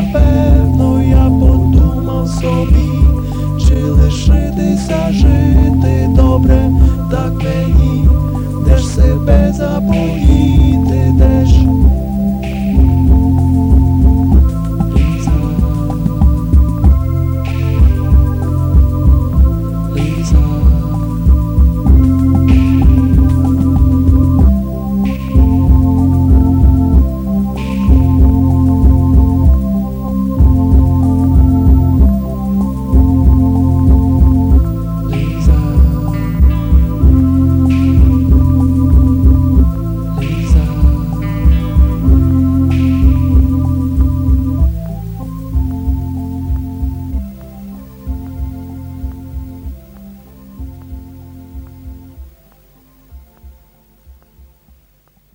na pewno ja podumam sobie